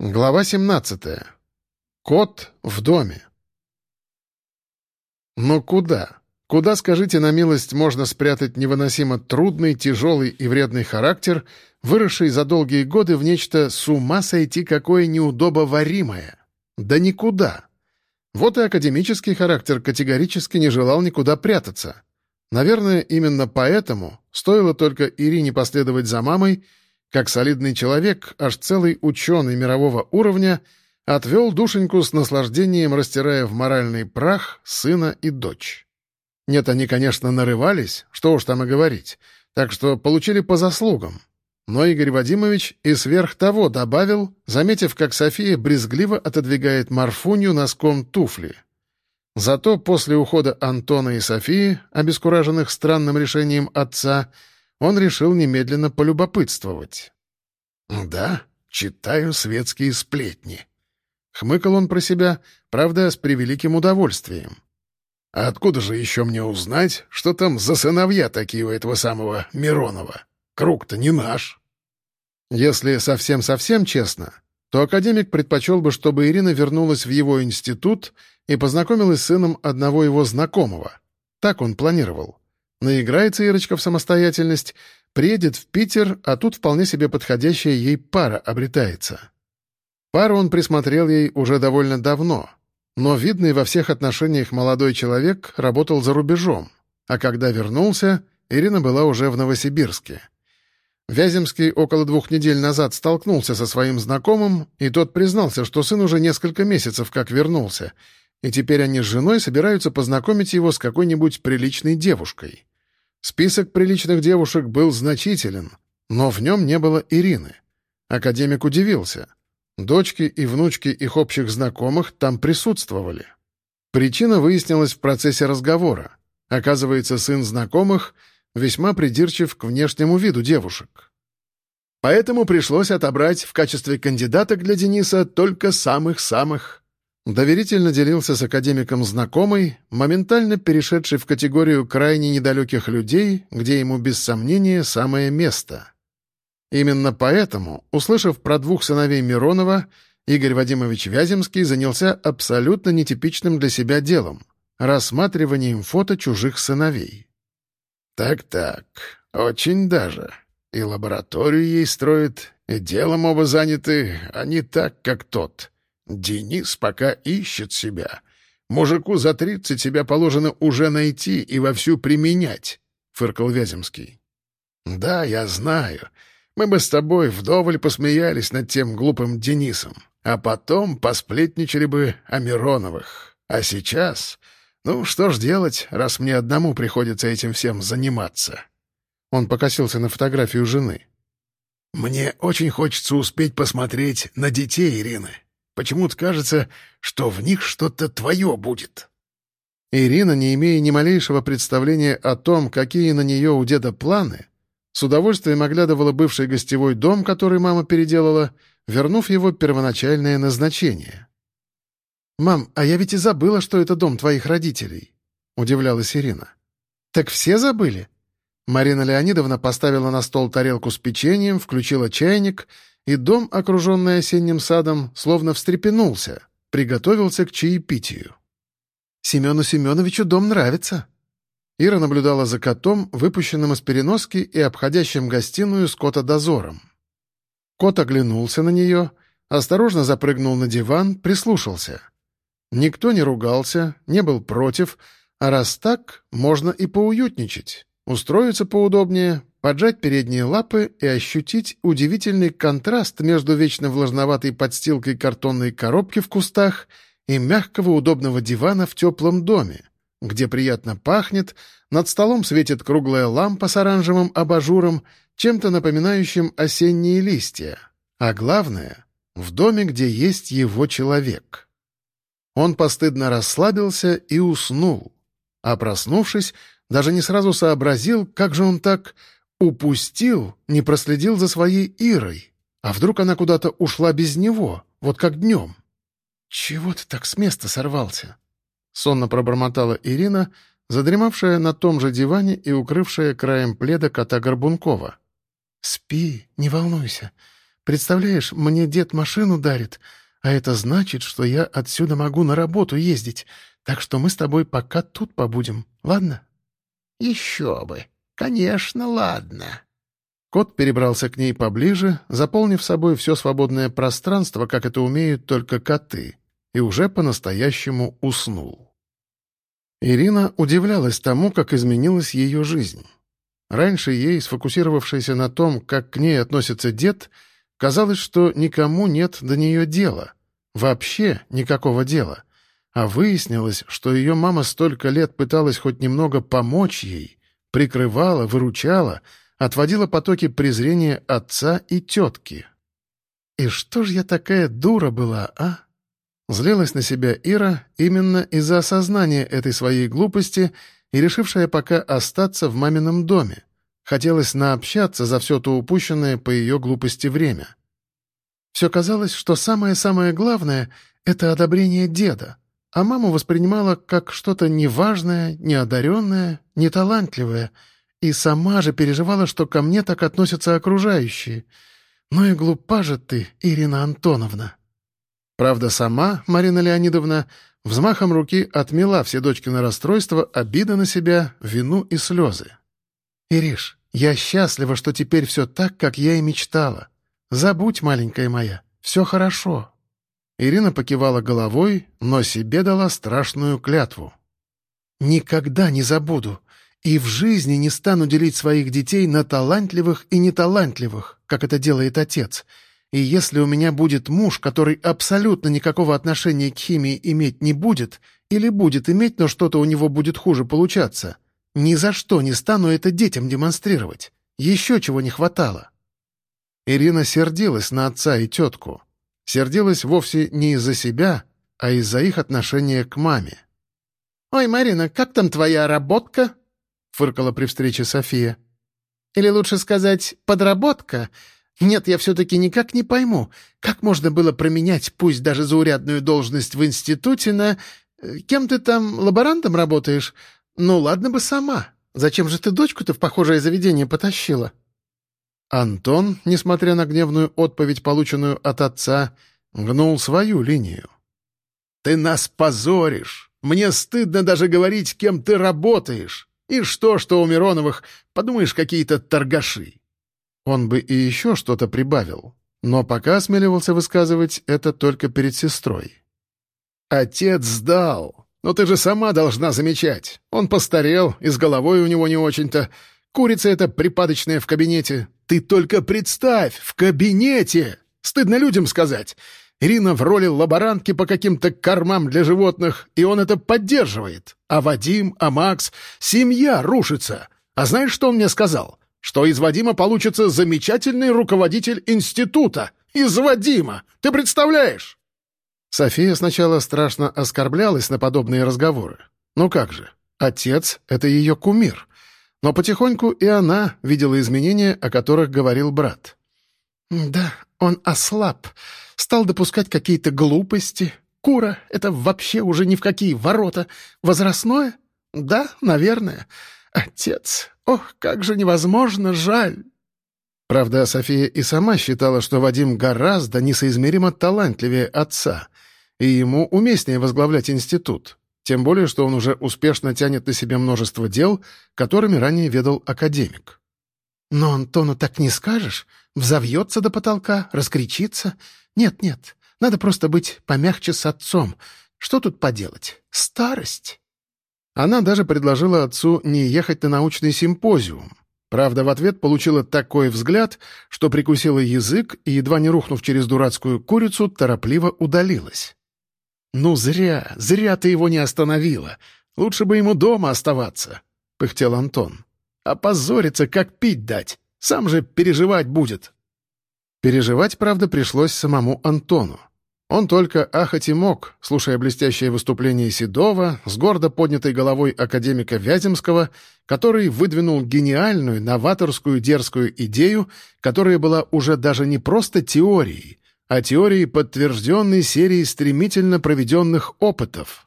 Глава 17. Кот в доме. Но куда? Куда, скажите на милость, можно спрятать невыносимо трудный, тяжелый и вредный характер, выросший за долгие годы в нечто с ума сойти какое неудобоваримое? Да никуда. Вот и академический характер категорически не желал никуда прятаться. Наверное, именно поэтому стоило только Ирине последовать за мамой, как солидный человек, аж целый ученый мирового уровня, отвел душеньку с наслаждением, растирая в моральный прах сына и дочь. Нет, они, конечно, нарывались, что уж там и говорить, так что получили по заслугам. Но Игорь Вадимович и сверх того добавил, заметив, как София брезгливо отодвигает Марфунью носком туфли. Зато после ухода Антона и Софии, обескураженных странным решением отца, он решил немедленно полюбопытствовать. «Да, читаю светские сплетни». Хмыкал он про себя, правда, с превеликим удовольствием. «А откуда же еще мне узнать, что там за сыновья такие у этого самого Миронова? Круг-то не наш». Если совсем-совсем честно, то академик предпочел бы, чтобы Ирина вернулась в его институт и познакомилась с сыном одного его знакомого. Так он планировал. Наиграется Ирочка в самостоятельность, приедет в Питер, а тут вполне себе подходящая ей пара обретается. Пару он присмотрел ей уже довольно давно, но видный во всех отношениях молодой человек работал за рубежом, а когда вернулся, Ирина была уже в Новосибирске. Вяземский около двух недель назад столкнулся со своим знакомым, и тот признался, что сын уже несколько месяцев как вернулся, и теперь они с женой собираются познакомить его с какой-нибудь приличной девушкой. Список приличных девушек был значителен, но в нем не было Ирины. Академик удивился. Дочки и внучки их общих знакомых там присутствовали. Причина выяснилась в процессе разговора. Оказывается, сын знакомых весьма придирчив к внешнему виду девушек. Поэтому пришлось отобрать в качестве кандидаток для Дениса только самых-самых Доверительно делился с академиком знакомый, моментально перешедший в категорию крайне недалеких людей, где ему без сомнения самое место. Именно поэтому, услышав про двух сыновей Миронова, Игорь Вадимович Вяземский занялся абсолютно нетипичным для себя делом — рассматриванием фото чужих сыновей. «Так-так, очень даже. И лабораторию ей строят, и делом оба заняты, а не так, как тот». Денис пока ищет себя. Мужику за тридцать себя положено уже найти и вовсю применять, — фыркал Вяземский. — Да, я знаю. Мы бы с тобой вдоволь посмеялись над тем глупым Денисом, а потом посплетничали бы о Мироновых. А сейчас... Ну, что ж делать, раз мне одному приходится этим всем заниматься? Он покосился на фотографию жены. «Мне очень хочется успеть посмотреть на детей Ирины. Почему-то кажется, что в них что-то твое будет». Ирина, не имея ни малейшего представления о том, какие на нее у деда планы, с удовольствием оглядывала бывший гостевой дом, который мама переделала, вернув его первоначальное назначение. «Мам, а я ведь и забыла, что это дом твоих родителей», — удивлялась Ирина. «Так все забыли?» Марина Леонидовна поставила на стол тарелку с печеньем, включила чайник — и дом, окруженный осенним садом, словно встрепенулся, приготовился к чаепитию. «Семену Семеновичу дом нравится». Ира наблюдала за котом, выпущенным из переноски и обходящим гостиную с кота-дозором. Кот оглянулся на нее, осторожно запрыгнул на диван, прислушался. Никто не ругался, не был против, а раз так, можно и поуютничать, устроиться поудобнее, поджать передние лапы и ощутить удивительный контраст между вечно влажноватой подстилкой картонной коробки в кустах и мягкого удобного дивана в теплом доме, где приятно пахнет, над столом светит круглая лампа с оранжевым абажуром, чем-то напоминающим осенние листья. А главное — в доме, где есть его человек. Он постыдно расслабился и уснул, а проснувшись, даже не сразу сообразил, как же он так Упустил, не проследил за своей Ирой. А вдруг она куда-то ушла без него, вот как днем? «Чего ты так с места сорвался?» Сонно пробормотала Ирина, задремавшая на том же диване и укрывшая краем пледа кота Горбункова. «Спи, не волнуйся. Представляешь, мне дед машину дарит, а это значит, что я отсюда могу на работу ездить, так что мы с тобой пока тут побудем, ладно?» «Еще бы! Конечно, ладно!» Кот перебрался к ней поближе, заполнив собой все свободное пространство, как это умеют только коты, и уже по-настоящему уснул. Ирина удивлялась тому, как изменилась ее жизнь. Раньше ей, сфокусировавшейся на том, как к ней относится дед, казалось, что никому нет до нее дела. Вообще никакого дела. А выяснилось, что ее мама столько лет пыталась хоть немного помочь ей, прикрывала, выручала — отводила потоки презрения отца и тетки. «И что ж я такая дура была, а?» Злилась на себя Ира именно из-за осознания этой своей глупости и решившая пока остаться в мамином доме. Хотелось наобщаться за все то упущенное по ее глупости время. Все казалось, что самое-самое главное — это одобрение деда, а маму воспринимала как что-то неважное, неодаренное, неталантливое — и сама же переживала, что ко мне так относятся окружающие. Ну и глупа же ты, Ирина Антоновна. Правда, сама Марина Леонидовна взмахом руки отмела все дочкины расстройства, обиды на себя, вину и слезы. «Ириш, я счастлива, что теперь все так, как я и мечтала. Забудь, маленькая моя, все хорошо». Ирина покивала головой, но себе дала страшную клятву. «Никогда не забуду. И в жизни не стану делить своих детей на талантливых и неталантливых, как это делает отец. И если у меня будет муж, который абсолютно никакого отношения к химии иметь не будет, или будет иметь, но что-то у него будет хуже получаться, ни за что не стану это детям демонстрировать. Еще чего не хватало. Ирина сердилась на отца и тетку. Сердилась вовсе не из-за себя, а из-за их отношения к маме. «Ой, Марина, как там твоя работка?» фыркала при встрече София. «Или лучше сказать, подработка? Нет, я все-таки никак не пойму, как можно было променять, пусть даже заурядную должность в институте, на... Э, кем ты там, лаборантом работаешь? Ну, ладно бы сама. Зачем же ты дочку-то в похожее заведение потащила?» Антон, несмотря на гневную отповедь, полученную от отца, гнул свою линию. «Ты нас позоришь! Мне стыдно даже говорить, кем ты работаешь!» И что, что у Мироновых, подумаешь, какие-то торгаши. Он бы и еще что-то прибавил, но пока осмеливался высказывать это только перед сестрой. «Отец сдал. Но ты же сама должна замечать. Он постарел, и с головой у него не очень-то. Курица эта припадочная в кабинете. Ты только представь, в кабинете! Стыдно людям сказать. Ирина в роли лаборантки по каким-то кормам для животных, и он это поддерживает. А Вадим, а Макс... Семья рушится. А знаешь, что он мне сказал? Что из Вадима получится замечательный руководитель института. Из Вадима! Ты представляешь? София сначала страшно оскорблялась на подобные разговоры. Ну как же, отец — это ее кумир. Но потихоньку и она видела изменения, о которых говорил брат. «Да, он ослаб, стал допускать какие-то глупости. Кура — это вообще уже ни в какие ворота. Возрастное? Да, наверное. Отец, ох, как же невозможно жаль!» Правда, София и сама считала, что Вадим гораздо несоизмеримо талантливее отца, и ему уместнее возглавлять институт, тем более, что он уже успешно тянет на себе множество дел, которыми ранее ведал академик. «Но Антону так не скажешь. Взовьется до потолка, раскричится. Нет-нет, надо просто быть помягче с отцом. Что тут поделать? Старость». Она даже предложила отцу не ехать на научный симпозиум. Правда, в ответ получила такой взгляд, что прикусила язык и, едва не рухнув через дурацкую курицу, торопливо удалилась. «Ну зря, зря ты его не остановила. Лучше бы ему дома оставаться», — пыхтел Антон. Опозориться, как пить дать. Сам же переживать будет. Переживать, правда, пришлось самому Антону. Он только ахать и мог, слушая блестящее выступление Седова с гордо поднятой головой академика Вяземского, который выдвинул гениальную, новаторскую, дерзкую идею, которая была уже даже не просто теорией, а теорией, подтвержденной серией стремительно проведенных опытов.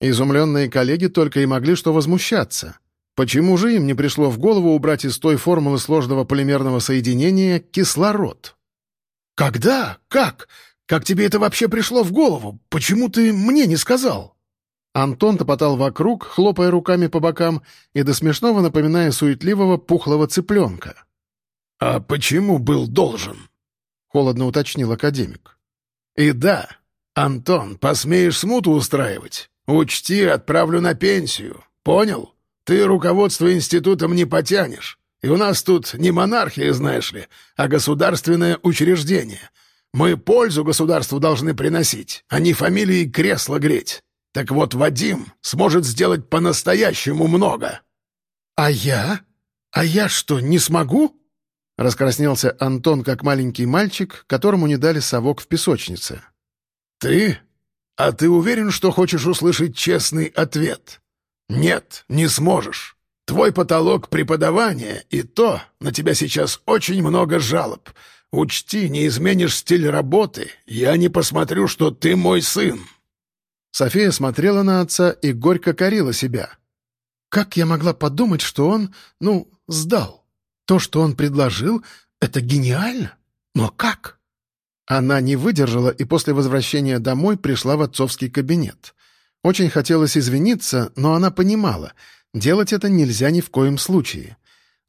Изумленные коллеги только и могли что возмущаться — Почему же им не пришло в голову убрать из той формулы сложного полимерного соединения кислород? Когда? Как? Как тебе это вообще пришло в голову? Почему ты мне не сказал?» Антон топотал вокруг, хлопая руками по бокам и до смешного напоминая суетливого пухлого цыпленка. «А почему был должен?» — холодно уточнил академик. «И да, Антон, посмеешь смуту устраивать? Учти, отправлю на пенсию. Понял? Ты руководство институтом не потянешь. И у нас тут не монархия, знаешь ли, а государственное учреждение. Мы пользу государству должны приносить, а не фамилии кресла греть. Так вот, Вадим сможет сделать по-настоящему много». «А я? А я что, не смогу?» Раскраснелся Антон, как маленький мальчик, которому не дали совок в песочнице. «Ты? А ты уверен, что хочешь услышать честный ответ? Нет, не сможешь. Твой потолок преподавания, и то на тебя сейчас очень много жалоб. Учти, не изменишь стиль работы, я не посмотрю, что ты мой сын». София смотрела на отца и горько корила себя. «Как я могла подумать, что он, ну, сдал? То, что он предложил, это гениально. Но как?» Она не выдержала и после возвращения домой пришла в отцовский кабинет. Очень хотелось извиниться, но она понимала, делать это нельзя ни в коем случае.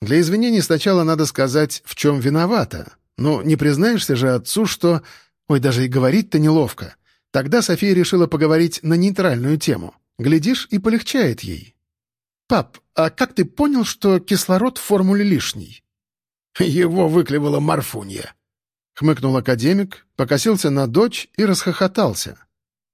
Для извинений сначала надо сказать, в чем виновата. Но не признаешься же отцу, что... Ой, даже и говорить-то неловко. Тогда София решила поговорить на нейтральную тему. Глядишь, и полегчает ей. «Пап, а как ты понял, что кислород в формуле лишний?» «Его выклевала Марфунья», — хмыкнул академик, покосился на дочь и расхохотался.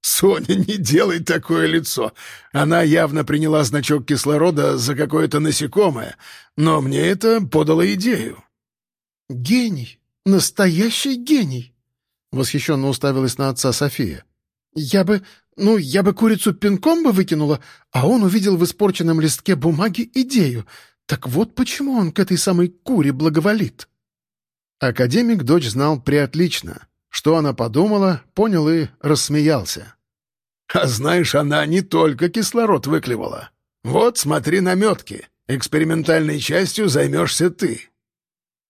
«Соня, не делай такое лицо. Она явно приняла значок кислорода за какое-то насекомое, но мне это подало идею». «Гений! Настоящий гений!» — восхищенно уставилась на отца София. «Я бы... ну, я бы курицу пинком бы выкинула, а он увидел в испорченном листке бумаги идею. Так вот почему он к этой самой куре благоволит». Академик дочь знал преотлично. Что она подумала, понял и рассмеялся. «А знаешь, она не только кислород выклевала. Вот, смотри на метки. Экспериментальной частью займешься ты».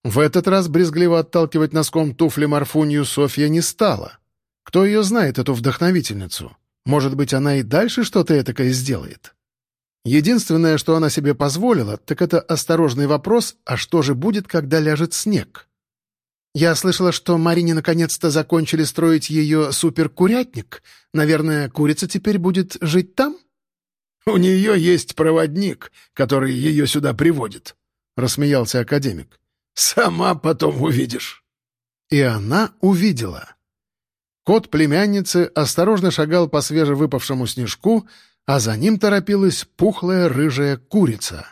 В этот раз брезгливо отталкивать носком туфли Марфунью Софья не стала. Кто ее знает, эту вдохновительницу? Может быть, она и дальше что-то этакое сделает? Единственное, что она себе позволила, так это осторожный вопрос, а что же будет, когда ляжет снег? Я слышала, что Марине наконец-то закончили строить ее суперкурятник. Наверное, курица теперь будет жить там? У нее есть проводник, который ее сюда приводит, — рассмеялся академик. Сама потом увидишь. И она увидела. Кот племянницы осторожно шагал по свежевыпавшему снежку, а за ним торопилась пухлая рыжая курица.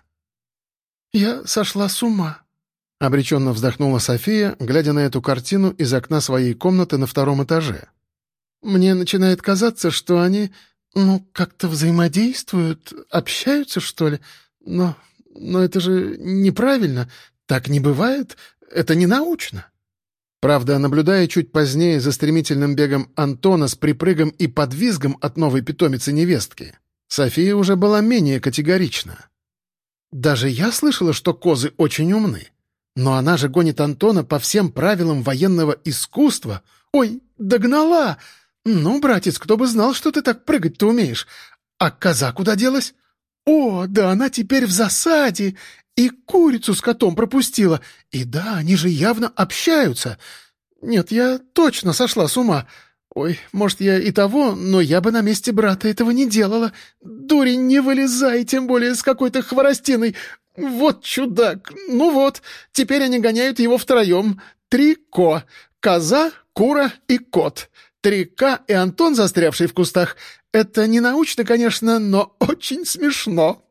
«Я сошла с ума», — обреченно вздохнула София, глядя на эту картину из окна своей комнаты на втором этаже. «Мне начинает казаться, что они, ну, как-то взаимодействуют, общаются, что ли. Но, но это же неправильно. Так не бывает. Это не научно». Правда, наблюдая чуть позднее за стремительным бегом Антона с припрыгом и подвизгом от новой питомицы невестки, София уже была менее категорична. «Даже я слышала, что козы очень умны. Но она же гонит Антона по всем правилам военного искусства. Ой, догнала! Ну, братец, кто бы знал, что ты так прыгать-то умеешь. А коза куда делась? О, да она теперь в засаде. И курицу с котом пропустила. И да, они же явно общаются. Нет, я точно сошла с ума. Ой, может, я и того, но я бы на месте брата этого не делала. Дурень, не вылезай, тем более с какой-то хворостиной. «Вот чудак! Ну вот, теперь они гоняют его втроем. Три ко. Коза, кура и кот. Три К и Антон, застрявший в кустах. Это не научно, конечно, но очень смешно».